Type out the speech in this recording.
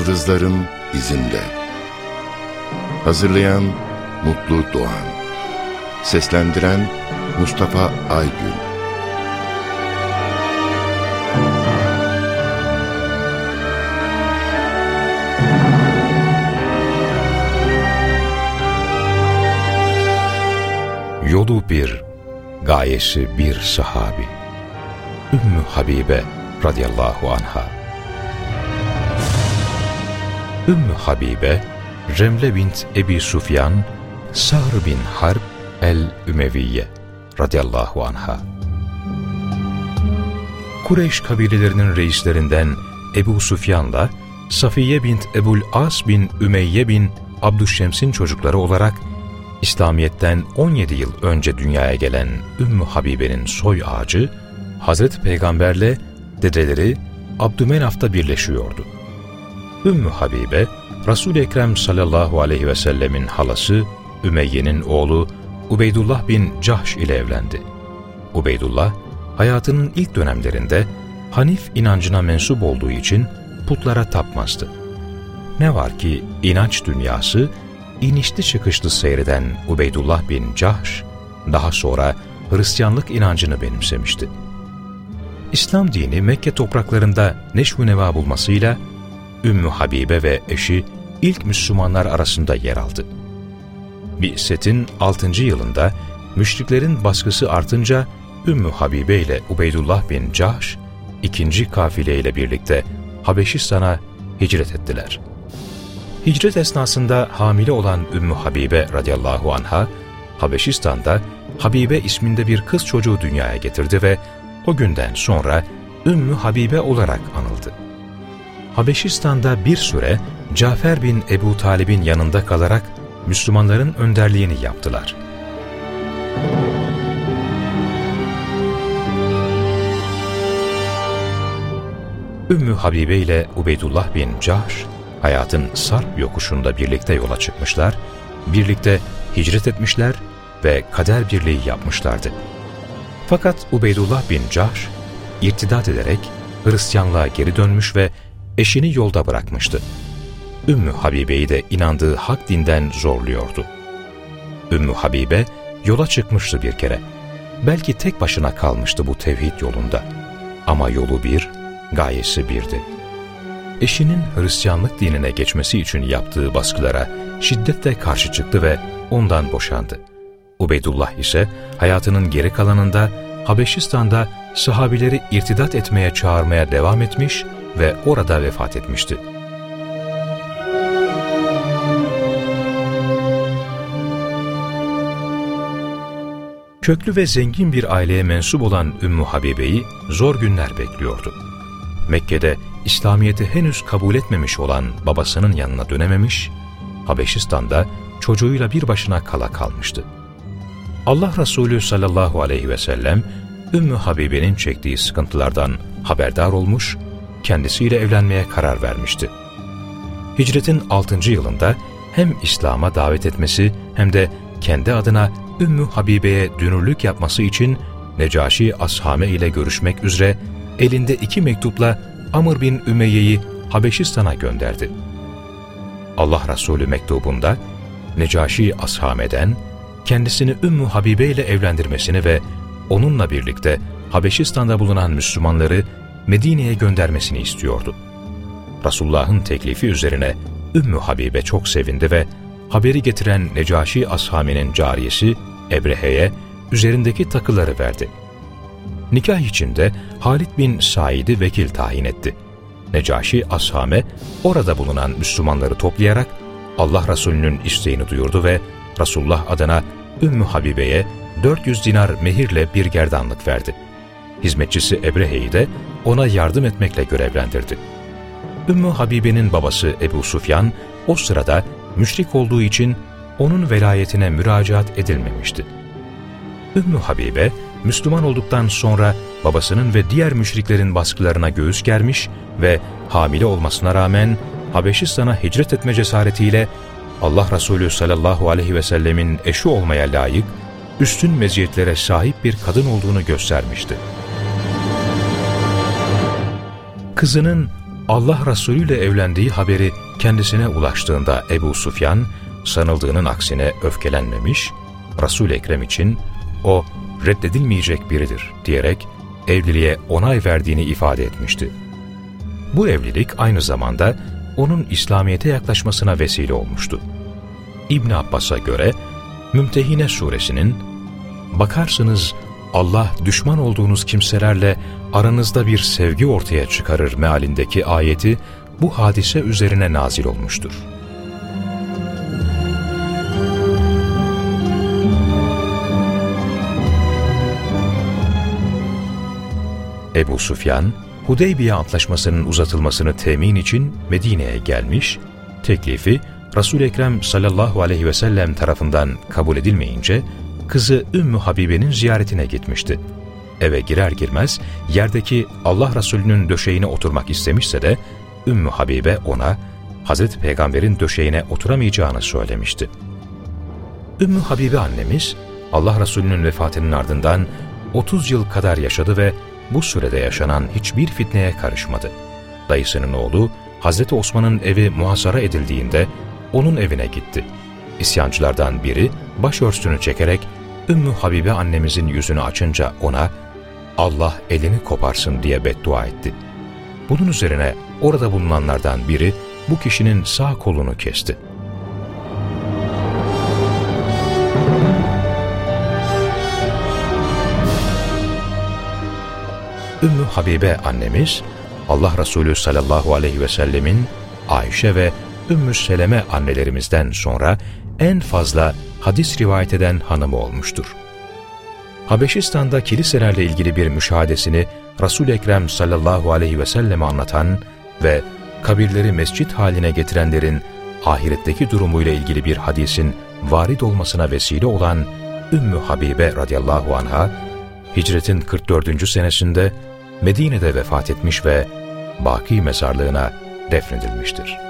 Yıldızların izinde. Hazırlayan Mutlu Doğan. Seslendiren Mustafa Aygün. Yolu bir, gayesi bir sahabi. Ümmü Habibe radıyallahu anha. Ümmü Habibe, Remle bint Ebi Sufyan, Sahr bin Harb el-Ümeviye radıyallahu anha. Kureyş kabilelerinin reislerinden Ebu Sufyan'la Safiye bint Ebul As bin Ümeyye bin Abdüşşems'in çocukları olarak İslamiyet'ten 17 yıl önce dünyaya gelen Ümmü Habibe'nin soy ağacı, Hazreti Peygamberle dedeleri Abdümenaf'ta birleşiyordu. Ümmü Habibe, Resul-i Ekrem sallallahu aleyhi ve sellemin halası Ümeyye'nin oğlu Ubeydullah bin Cahş ile evlendi. Ubeydullah, hayatının ilk dönemlerinde Hanif inancına mensup olduğu için putlara tapmazdı. Ne var ki inanç dünyası inişli çıkışlı seyreden Ubeydullah bin Cahş, daha sonra Hristiyanlık inancını benimsemişti. İslam dini Mekke topraklarında neşv neva bulmasıyla Ümmü Habibe ve eşi ilk Müslümanlar arasında yer aldı. Bi'set'in 6. yılında müşriklerin baskısı artınca Ümmü Habibe ile Ubeydullah bin Cahş ikinci kafile ile birlikte Habeşistan'a hicret ettiler. Hicret esnasında hamile olan Ümmü Habibe radıyallahu anha, Habeşistan'da Habibe isminde bir kız çocuğu dünyaya getirdi ve o günden sonra Ümmü Habibe olarak anıldı. Habeşistan'da bir süre Cafer bin Ebu Talib'in yanında kalarak Müslümanların önderliğini yaptılar. Ümmü Habibe ile Ubeydullah bin Cahş, hayatın sarp yokuşunda birlikte yola çıkmışlar, birlikte hicret etmişler ve kader birliği yapmışlardı. Fakat Ubeydullah bin Cahş, irtidat ederek Hristiyanlığa geri dönmüş ve eşini yolda bırakmıştı. Ümmü Habibe'yi de inandığı hak dinden zorluyordu. Ümmü Habibe yola çıkmıştı bir kere. Belki tek başına kalmıştı bu tevhid yolunda. Ama yolu bir, gayesi birdi. Eşinin Hristiyanlık dinine geçmesi için yaptığı baskılara şiddetle karşı çıktı ve ondan boşandı. Ubeydullah ise hayatının geri kalanında Habeşistan'da sahabileri irtidat etmeye çağırmaya devam etmiş ve orada vefat etmişti. Köklü ve zengin bir aileye mensup olan Ümmü Habibe'yi zor günler bekliyordu. Mekke'de İslamiyet'i henüz kabul etmemiş olan babasının yanına dönememiş, Habeşistan'da çocuğuyla bir başına kala kalmıştı. Allah Resulü sallallahu aleyhi ve sellem Ümmü Habibe'nin çektiği sıkıntılardan haberdar olmuş, kendisiyle evlenmeye karar vermişti. Hicretin 6. yılında hem İslam'a davet etmesi hem de kendi adına Ümmü Habibe'ye dünürlük yapması için Necaşi Ashame ile görüşmek üzere elinde iki mektupla Amr bin Ümeyye'yi Habeşistan'a gönderdi. Allah Resulü mektubunda Necaşi Ashame'den kendisini Ümmü Habibe ile evlendirmesini ve onunla birlikte Habeşistan'da bulunan Müslümanları Medine'ye göndermesini istiyordu. Resulullah'ın teklifi üzerine Ümmü Habibe çok sevindi ve haberi getiren Necaşi Ashame'nin cariyesi Ebrehe'ye üzerindeki takıları verdi. Nikah içinde Halid bin Said'i vekil tayin etti. Necaşi Ashame orada bulunan Müslümanları toplayarak Allah Resulü'nün isteğini duyurdu ve Resulullah adına Ümmü Habibe'ye 400 dinar mehirle bir gerdanlık verdi. Hizmetçisi Ebrehe'yi de ona yardım etmekle görevlendirdi. Ümmü Habibe'nin babası Ebu Sufyan o sırada müşrik olduğu için onun velayetine müracaat edilmemişti. Ümmü Habibe, Müslüman olduktan sonra babasının ve diğer müşriklerin baskılarına göğüs germiş ve hamile olmasına rağmen Habeşistan'a hicret etme cesaretiyle Allah Resulü sallallahu aleyhi ve sellemin eşi olmaya layık, üstün meziyetlere sahip bir kadın olduğunu göstermişti. Kızının Allah Resulü ile evlendiği haberi kendisine ulaştığında Ebu Sufyan, sanıldığının aksine öfkelenmemiş, Resul-i Ekrem için o reddedilmeyecek biridir diyerek evliliğe onay verdiğini ifade etmişti. Bu evlilik aynı zamanda onun İslamiyet'e yaklaşmasına vesile olmuştu. İbn Abbas'a göre Mümtehine suresinin bakarsınız Allah düşman olduğunuz kimselerle aranızda bir sevgi ortaya çıkarır mealindeki ayeti bu hadise üzerine nazil olmuştur. Ebu Sufyan, Hudeybiye Antlaşması'nın uzatılmasını temin için Medine'ye gelmiş, teklifi Resul-i Ekrem sallallahu aleyhi ve sellem tarafından kabul edilmeyince kızı Ümmü Habibe'nin ziyaretine gitmişti. Eve girer girmez yerdeki Allah Resulü'nün döşeğine oturmak istemişse de Ümmü Habibe ona Hazreti Peygamber'in döşeğine oturamayacağını söylemişti. Ümmü Habibe annemiz Allah Resulü'nün vefatının ardından 30 yıl kadar yaşadı ve bu sürede yaşanan hiçbir fitneye karışmadı. Dayısının oğlu Hazreti Osman'ın evi muhasara edildiğinde onun evine gitti. İsyancılardan biri başörtüsünü çekerek Ümmü Habibe annemizin yüzünü açınca ona Allah elini koparsın diye beddua etti. Bunun üzerine orada bulunanlardan biri bu kişinin sağ kolunu kesti. Ümmü Habibe annemiz, Allah Resulü sallallahu aleyhi ve sellemin Ayşe ve Ümmü Seleme annelerimizden sonra en fazla hadis rivayet eden hanımı olmuştur. Habeşistan'da kiliselerle ilgili bir müşahadesini resul Ekrem sallallahu aleyhi ve selleme anlatan ve kabirleri mescit haline getirenlerin ahiretteki durumuyla ilgili bir hadisin varid olmasına vesile olan Ümmü Habibe radıyallahu anha, hicretin 44. senesinde Medine'de vefat etmiş ve Baki mezarlığına defnedilmiştir.